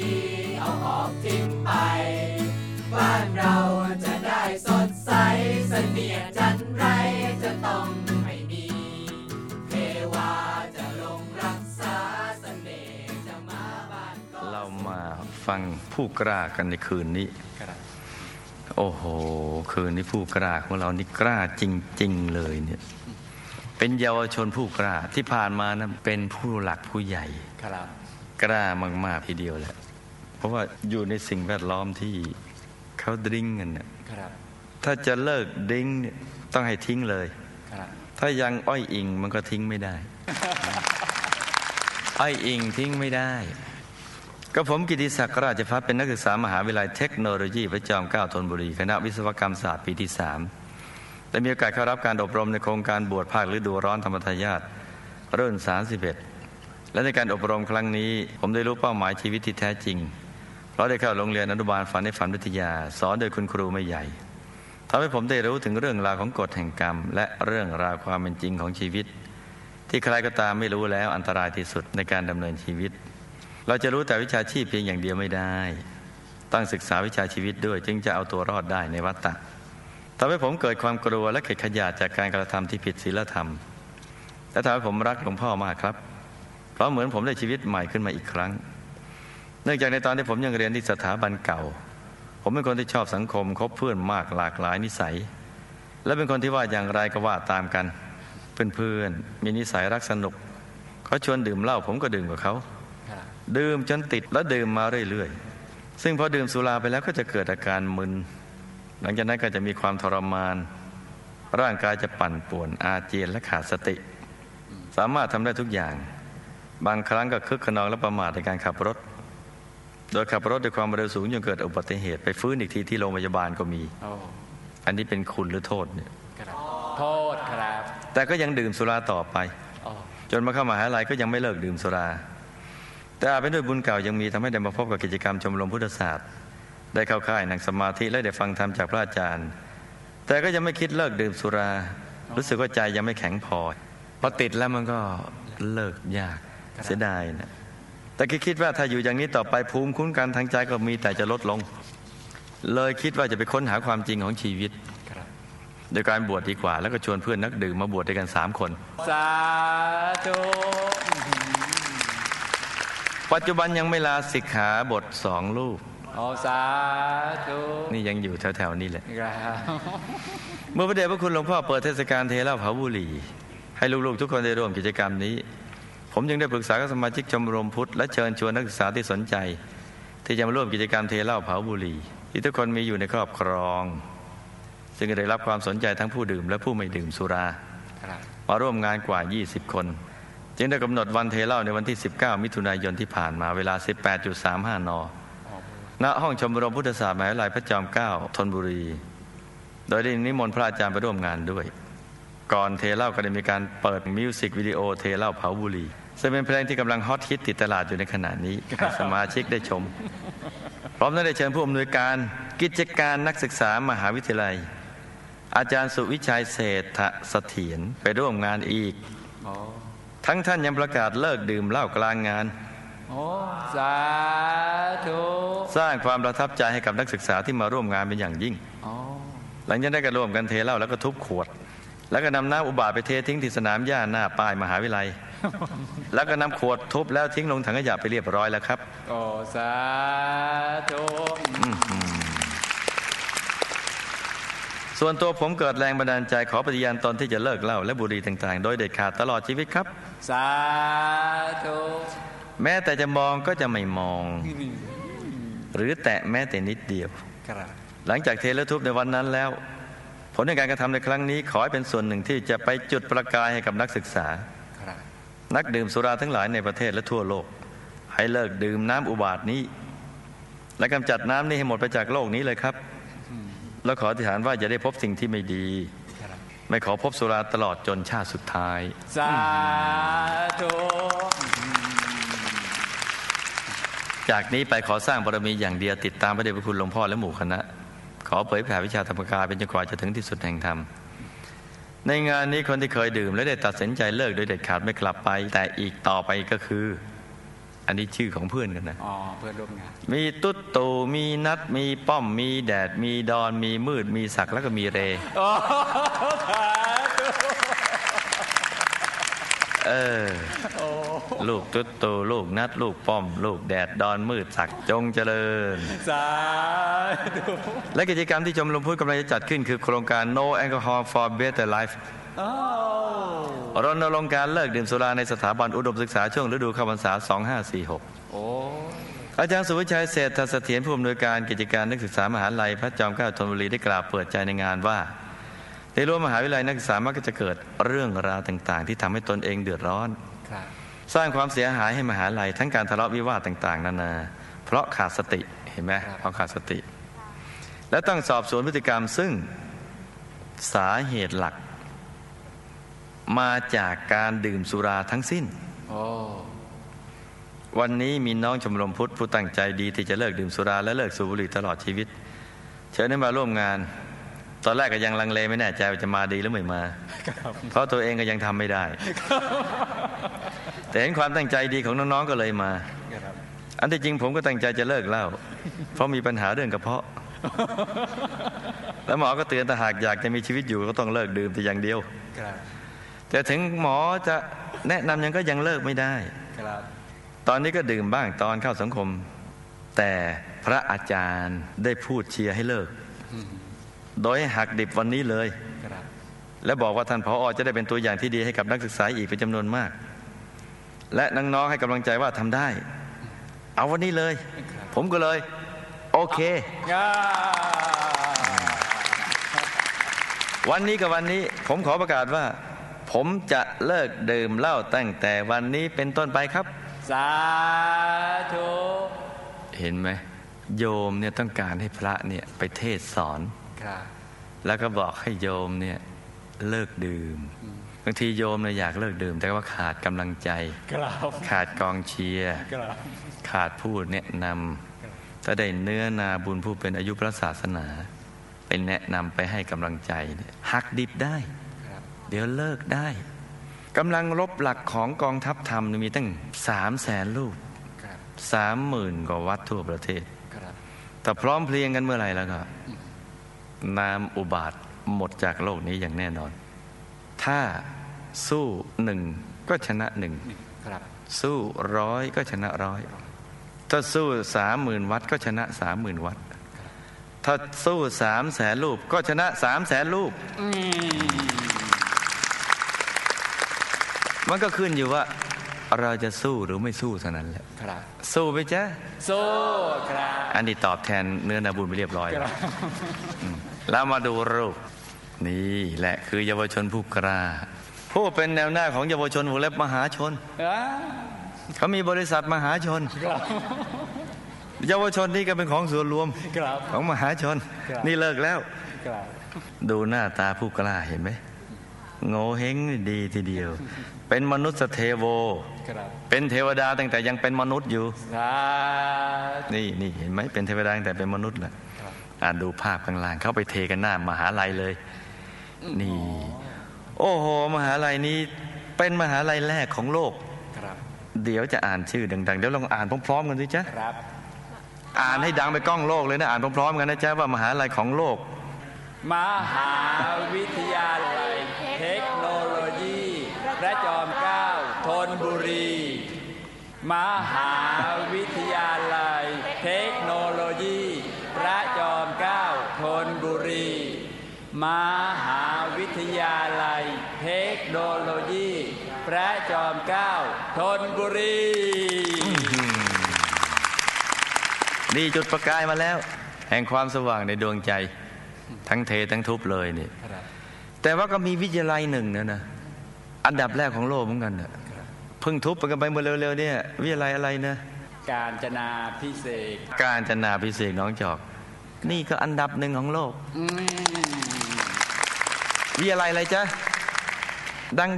ดี เอาออกทิ้งไป บ้านเราจะได้สดใสเสนียดจันไรจะต้องไม่มี เทวาจะลงรักษาเสน่ห์จะมาบ้านก็เรามาฟังผู้กล้ากันในคืนนี้ โอ้โห คืนนี้ผู้กล้าของเรานี่กล้าจริง ๆ เลยเนี่ย เป็นเยาวชนผู้กล้าที่ผ่านมานะเป็นผู้หลักผู้ใหญ่ครับ กล้ามาก ๆ ทีเดียวแหละเพราะว่าอยู่ในสิ่งแวดล้อมที่เขาดริ้งกันเนี่ยครับถ้าจะเลิกดริ้งเนี่ยต้องให้ทิ้งเลยครับถ้ายังอ้อยอิงมันก็ทิ้งไม่ได้ อ้อยอิงทิ้งไม่ได้ ก็ผมกิติศักดิ์ราชพัฒน์เป็นนักศึกษามหาวิทยาลัยเทคโนโลยีพระจอมเกล้าธนบุรี คณะวิศวกรรมศาสตร์ปีที่สามได้มีโอกาสเข้ารับการอบรมในโครงการบวชภาคฤดูร้อนธรรมทายาทรุ่น 31 และในการอบรมครั้งนี้ ผมได้รู้เป้าหมายชีวิตที่แท้จริง เพราะได้เข้าโรงเรียนอนุบาลฝันในฝันวิทยา สอนโดยคุณครูไม่ใหญ่ทำให้ผมได้รู้ถึงเรื่องราวของกฎแห่งกรรม และเรื่องราวความเป็นจริงของชีวิต ที่ใครก็ตามไม่รู้แล้วอันตรายที่สุดในการดำเนินชีวิต เราจะรู้แต่วิชาชีพเพียงอย่างเดียวไม่ได้ ต้องศึกษาวิชาชีวิตด้วย จึงจะเอาตัวรอดได้ในวัฏฏะทำให้ผมเกิดความกลัวและเข็ดขยาดจากการกระทำที่ผิดศีลธรรมและทำให้ผมรักหลวงพ่อมากครับ เพราะเหมือนผมได้ชีวิตใหม่ขึ้นมาอีกครั้ง เนื่องจากในตอนที่ผมยังเรียนที่สถาบันเก่า ผมเป็นคนที่ชอบสังคมคบเพื่อนมากหลากหลายนิสัย และเป็นคนที่ว่าอย่างไรก็ว่าตามกันเพื่อนๆมีนิสัยรักสนุกเขาชวนดื่มเหล้าผมก็ดื่มกับเขาดื่มจนติดแล้วดื่มมาเรื่อยๆ ซึ่งพอดื่มสุราไปแล้วก็จะเกิดอาการมึน หลังจากนั้นก็จะมีความทรมาน ร่างกายจะปั่นป่วนอาเจียนและขาดสติ สามารถทำได้ทุกอย่าง บางครั้งก็คึกขนองและประมาทในการขับรถ โดยขับรถด้วยความเร็วสูงจนเกิดอุบัติเหตุไปฟื้นอีกทีที่โรงพยาบาลก็มีโอ้อันนี้เป็นคุณหรือโทษเนี่ยครับโทษครับ แต่ก็ยังดื่มสุราต่อไปโอ้จนมาเข้ามหาลัยก็ยังไม่เลิกดื่มสุรา แต่อาจเป็นด้วยบุญเก่ายังมีทำให้ได้มาพบกับกิจกรรมชมรมพุทธศาสตร์ ได้เข้าค่ายนั่งสมาธิและได้ฟังธรรมจากพระอาจารย์ แต่ก็ยังไม่คิดเลิกดื่มสุรา รู้สึกว่าใจยังไม่แข็งพอพอติดแล้วมันก็เลิกยาก เสียดายนะแต่ก็คิดว่าถ้าอยู่อย่างนี้ต่อไปภูมิคุ้มกันทางใจก็มีแต่จะลดลง เลยคิดว่าจะไปค้นหาความจริงของชีวิตครับโดยการบวชดีกว่า แล้วก็ชวนเพื่อนนักดื่มมาบวชด้วยกันสามคน สาธุปัจจุบันยังไม่ลาสิกขาบทสองลูกโอ้สาธุนี่ยังอยู่แถวๆนี้แหละครับเมื่อพระเดชพระคุณหลวงพ่อเปิดเทศกาลเทเหล้าเผาบุหรี่ให้ลูกๆทุกคนได้ร่วมกิจกรรมนี้ ผมยังได้ปรึกษากับสมาชิกชมรมพุทธและเชิญชวนนักศึกษาที่สนใจ ที่จะมาร่วมกิจกรรมเทเหล้าเผาบุหรี่ที่ทุกคนมีอยู่ในครอบครอง ซึ่งได้รับความสนใจทั้งผู้ดื่มและผู้ไม่ดื่มสุรา มาร่วมงานกว่า 20 คน จึงได้กำหนดวันเทเหล้าในวันที่ 19 มิถุนายนที่ผ่านมาเวลา 18.35 น ณ ห้องชมรมพุทธศาสตร์มหาวิทยาลัยพระจอมเกล้าธนบุรี โดยได้นิมนต์พระอาจารย์ไปร่วมงานด้วย ก่อนเทเหล้าก็ได้มีการเปิดมิวสิกวิดีโอเทเหล้าเผาบุหรี่ ซึ่งเป็นเพลงที่กำลังฮอตฮิตติดตลาดอยู่ในขณะนี้ให้สมาชิกได้ชม พร้อมทั้งได้เชิญผู้อำนวยการกิจการนักศึกษามหาวิทยาลัย อาจารย์สุวิชัยเศรษฐเสถียรไปร่วมงานอีกโอ้ทั้งท่านยังประกาศเลิกดื่มเหล้ากลางงานโอ้สาธุสร้างความประทับใจให้กับนักศึกษาที่มาร่วมงานเป็นอย่างยิ่งโอ้หลังจากได้นก็ร่วมกันเทเหล้าแล้วก็ทุบขวด แล้วก็นำน้ำอุบาทไปเททิ้งที่สนามหญ้าหน้าป้ายมหาวิทยาลัย แล้วก็นำขวดทุบแล้วทิ้งลงถังขยะไปเรียบร้อยแล้วครับโอ้สาธุส่วนตัวผมเกิดแรงบันดาลใจขอปฏิญาณตนที่จะเลิกเหล้าและบุหรี่ต่าง ๆ โดยเด็ดขาดตลอดชีวิตครับ สาธุแม้แต่จะมองก็จะไม่มอง หรือแตะแม้แต่นิดเดียวครับหลังจากเทและทุบในวันนั้นแล้ว ผลในการกระทำในครั้งนี้ขอให้เป็นส่วนหนึ่งที่จะไปจุดประกายให้กับนักศึกษาครับ นักดื่มสุราทั้งหลายในประเทศและทั่วโลก ให้เลิกดื่มน้ำอุบาทนี้ และกำจัดน้ำนี้ให้หมดไปจากโลกนี้เลยครับ แล้วขออธิษฐานว่าจะได้พบสิ่งที่ไม่ดีครับไม่ขอพบสุราตลอดจนชาติสุดท้าย สาธุจากนี้ไปขอสร้างบารมีอย่างเดียวติดตามพระเดชพระคุณหลวงพ่อและหมู่คณะ ขอเผยแผ่วิชาธรรมกายเป็นจนกว่าจะถึงที่สุดแห่งธรรม ในงานนี้คนที่เคยดื่ม และได้ตัดสินใจเลิกโดยเด็ดขาดไม่กลับไป แต่อีกต่อไปก็คือ อันนี้ชื่อของเพื่อนกันนะอ๋อเพื่อนร่วมงานมีตุ๊ดตูมีนัดมีป้อมมีแดด มีดอนมีมืดมีศักดิ์แล้วก็มีเร โอ้สาธุ เออโอ้ลูกตุ๊ดตูลูกนัด ลูกป้อม ลูกแดดดอนมืดศักดิ์จงเจริญ สาธุและกิจกรรมที่ชมรมพุทธกำลังจะจัดขึ้นคือโครงการ No Alcohol for Better Life โอ้รณรงค์การเลิกดื่มสุราในสถาบันอุดมศึกษาช่วงฤดูเข้าพรรษา 2546โอ้อาจารย์สุวิชัยเศรษฐเสถียรผู้อำนวยการกิจการนักศึกษามหาลัยพระจอมเกล้าธนบุรีได้กล่าวเปิดใจในงานว่า ในรั้วมหาวิทยาลัยนักศึกษามักจะเกิดเรื่องราวต่าง ๆ ที่ทำให้ตนเองเดือดร้อนครับสร้างความเสียหายให้มหาลัยทั้งการทะเลาะวิวาทต่าง ๆ นานา เพราะขาดสติเห็นไหมเพราะขาดสติ และต้องสอบสวนพฤติกรรมซึ่งสาเหตุหลัก มาจากการดื่มสุราทั้งสิ้นโอ้วันนี้มีน้องชมรมพุทธผู้ตั้งใจดีที่จะเลิกดื่มสุราและเลิกสูบบุหรี่ตลอดชีวิต เชิญให้มาร่วมงาน ตอนแรกก็ยังลังเลไม่แน่ใจว่าจะมาดีหรือไม่มา เพราะตัวเองก็ยังทำไม่ได้ แต่เห็นความตั้งใจดีของน้องๆก็เลยมาครับอันที่จริงผมก็ตั้งใจจะเลิกเหล้าเพราะมีปัญหาเรื่องกระเพาะ แล้วหมอก็เตือนแต่หากอยากจะมีชีวิตอยู่ก็ต้องเลิกดื่มแต่อย่างเดียวครับแต่ถึงหมอจะแนะนำยังก็ยังเลิกไม่ได้ครับตอนนี้ก็ดื่มบ้างตอนเข้าสังคม แต่พระอาจารย์ได้พูดเชียร์ให้เลิก โดยให้หักดิบวันนี้เลยครับและบอกว่าท่านผออจะได้เป็นตัวอย่างที่ดีให้กับนักศึกษาอีกเป็นจำนวนมาก และน้องๆให้กำลังใจว่าทำได้ เอาวันนี้เลย ผมก็เลย โอเคอ่าวันนี้กับวันนี้ ผมขอประกาศว่า ผมจะเลิกดื่มเหล้าตั้งแต่วันนี้เป็นต้นไปครับ สาธุเห็นไหมโยมเนี่ยต้องการให้พระเนี่ยไปเทศสอนครับ แล้วก็บอกให้โยมเนี่ยเลิกดื่มบางทีโยมเนี่ยอยากเลิกดื่ม แต่ว่าขาดกำลังใจครับขาดกองเชียร์ครับขาดผู้แนะนำถ้าได้เนื้อนาบุญผู้เป็นอายุพระศาสนาเป็นแนะนำไปให้กำลังใจเนี่ยหักดิบได้ครับเดี๋ยวเลิกได้กำลังรบหลักของกองทัพธรรมมีตั้งสามแสนลูกครับสามหมื่นกว่าวัดทั่วประเทศครับแต่พร้อมเพรียงกันเมื่อไหร่แล้วก็ นามอุบาทหมดจากโลกนี้อย่างแน่นอน ถ้าสู้หนึ่งก็ชนะหนึ่งครับสู้ร้อยก็ชนะร้อยถ้าสู้สามหมื่นวัดก็ชนะสามหมื่นวัด ถ้าสู้สามแสนรูปก็ชนะสามแสนรูปอืมมันก็ขึ้นอยู่ว่า เราจะสู้หรือไม่สู้เท่านั้นแหละครับ สู้ไปจ้ะสู้ครับอันนี้ตอบแทนเนื้อนาบุญไปเรียบร้อยคแล้รัวบแล้วมาดูรูป นี่แหละคือเยาวชนผู้กล้าผู้เป็นแนวหน้าของเยาวชนวงเล็บมหาชนอ่าเขามีบริษัทมหาชนครับเยาวชนนี่ก็เป็นของส่วนรวมครับของมหาชนครับนี่เลิกแล้วครับดูหน้าตาผู้กล้าเห็นไหมโง่เฮงดีทีเดียว เป็นมนุษย์เทโวครับ เป็นเทวดาตั้งแต่ยังเป็นมนุษย์อยู่สาธุนี่นี่เห็นไหมเป็นเทวดาตั้งแต่เป็นมนุษย์แหละครับอ่านดูภาพข้างล่าง เข้าไปเทกันหน้ามหาลัยเลย นี่ โอ้โห มหาลัยนี้เป็นมหาลัยแรกของโลกครับเดี๋ยวจะอ่านชื่อดังๆ เดี๋ยวลองอ่านพร้อมๆกันสิจ๊ะครับอ่านให้ดังไปกล้องโลกเลยนะ อ่านพร้อมๆกันนะจ๊ะว่ามหาลัยของโลก มหาวิทยาลัย เทคโนโลยีพระจอมเกล้าธ นบุรี มหาวิทยาลัย เทคโนโลยี พระจอมเกล้าธนบุรี มหาวิทยาลัย เทคโนโลยี พระจอมเกล้าธนบุรี นี่จุดประกายมาแล้ว แห่งความสว่างในดวงใจ ทั้งเททั้งทุบเลยนี่ครับแต่ว่าก็มีวิทยาลัยหนึ่งนะนะอันดับแรกของโลกเหมือนกันน่ะเพิ่งทุบไปกันไปเมื่อเร็วๆเนี่ยวิทยาลัยอะไรนะการจนาพิเศษกการจนาพิเศษกน้องจอก นี่ก็อันดับหนึ่งของโลกอืมวิทยาลัยอะไรจ๊ะ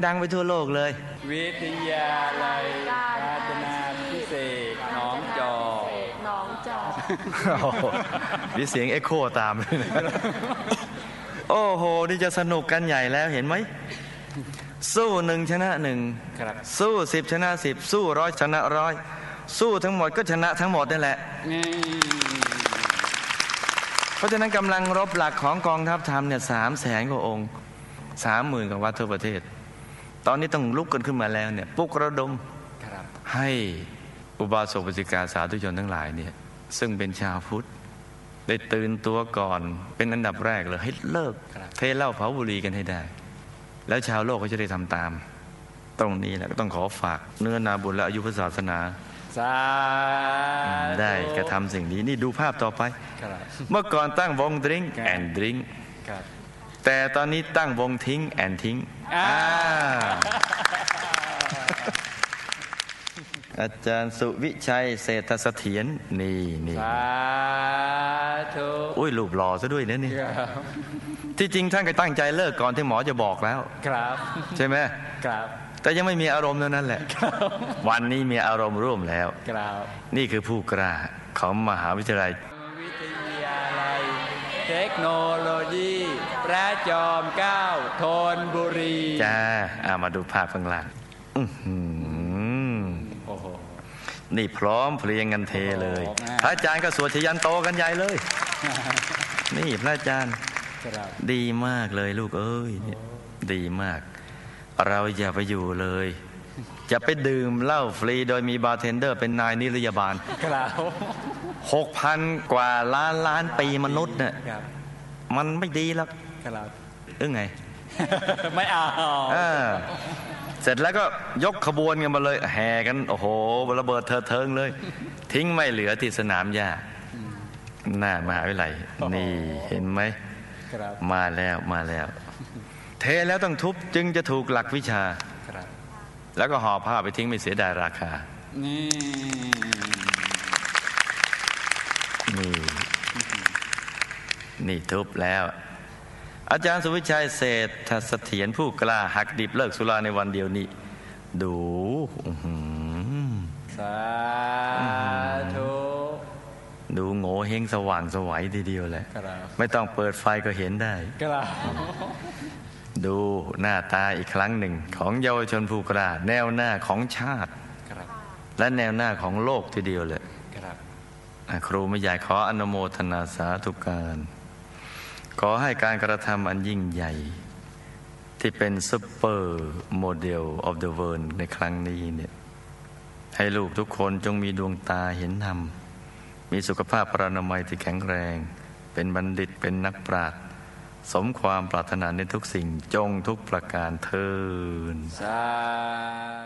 ดัง ๆ ไปทั่วโลกเลย วิทยาลัยการจนาพิเศษกหน้องจอกน้องจอกโอ้โหมีเสียงเอ็กโคตามโอ้โห นี่จะสนุกกันใหญ่แล้วเห็นไหม สู้หนึ่งชนะหนึ่งครับสู้สิบชนะสิบสู้ร้อยชนะร้อยสู้ทั้งหมดก็ชนะทั้งหมดนั่นแหละนี่เพราะฉะนั้นกำลังรบหลักของกองทัพธรรมเนี่ยสามแสนกว่าองค์สามหมื่นกว่าวัดทั่วประเทศ ตอนนี้ต้องลุกกันขึ้นมาแล้วเนี่ยปลุกระดมครับให้อุบาสกอุบาสิกาสาธุชนทั้งหลายเนี่ยซึ่งเป็นชาวพุทธได้ตื่นตัวก่อนเป็นอันดับแรกเลยให้เลิกเทเหล้าเผาบุหรี่กันให้ได้ แล้วชาวโลกก็จะได้ทำตาม ตรงนี้แหละก็ต้องขอฝาก เนื้อนาบุญและอายุพระศาสนาสาธุได้กระทำสิ่งนี้นี่ดูภาพต่อไปครับเมื่อก่อนตั้งวงดริงครับแอนดริงครับแต่ตอนนี้ตั้งวงทิ้งแอนทิ้งอ่า อ่าอาจารย์สุวิชัยเศรษฐเสถียรนี่นี่สาธุอุ้ยรูปหล่อซะด้วยนะนี่ครับที่จริงท่านก็ตั้งใจเลิกก่อนที่หมอจะบอกแล้ว ครับ ใช่ไหมครับ แต่ยังไม่มีอารมณ์เท่านั้นแหละ วันนี้มีอารมณ์ร่วมแล้วครับ นี่คือผู้กล้าของมหาวิทยาลัย วิทยาลัย เทคโนโลยีพระจอมเกล้าธนบุรี จ้าอามาดูภาพข้างล่างอื้อหือโอ้โห นี่พร้อมเพรียงกันเทเลยโอ้โหพระอาจารย์ก็สวดชยันโตกันใหญ่เลย นี่พระอาจารย์ครับดีมากเลยลูกเอ้ยเนี่ยดีมาก เราอย่าไปอยู่เลย จะไปดื่มเหล้าฟรีโดยมีบาร์เทนเดอร์เป็นนายนิรยบาลครับหกพันกว่าล้านล้านปีมนุษย์เนี่ยครับมันไม่ดีหรอกครับเอ้ไง ไม่เอาอ่า เสร็จแล้วก็ยกขบวนกันมาเลยแห่กันโอ้โหระเบิดเถิดเทิงเลย ทิ้งไม่เหลือที่สนามหญ้าหน้ามหาวิทยาลัยนี่เห็นไหมครับมาแล้วมาแล้ว เทแล้วต้องทุบจึงจะถูกหลักวิชาครับแล้วก็ห่อผ้าไปทิ้งไม่เสียดายราคานี่นี่ นี่ทุบแล้ว อาจารย์สุวิชัยเศรษฐเสถียรผู้กล้าหักดิบเลิกสุราในวันเดียวนี้ ดูอื้อหือสาธุดูโง่เฮงสว่างสวัยทีเดียวแหละครับไม่ต้องเปิดไฟก็เห็นได้ครับดูหน้าตาอีกครั้งหนึ่ง ของเยาวชนผู้กล้าแนวหน้าของชาติครับและแนวหน้าของโลกทีเดียวเลยครับอะครูไม่ใหญ่ขออนุโมทนาสาธุการ ขอให้การกระทำอันยิ่งใหญ่ ที่เป็นซุปเปอร์โมเดล of the world ในครั้งนี้เนี่ยให้ลูกทุกคนจงมีดวงตาเห็นธรรม มีสุขภาพปรานามัยที่แข็งแรง เป็นบัณฑิตเป็นนักปราชญ์สมความปรารถนาในทุกสิ่งจงทุกประการเทินสา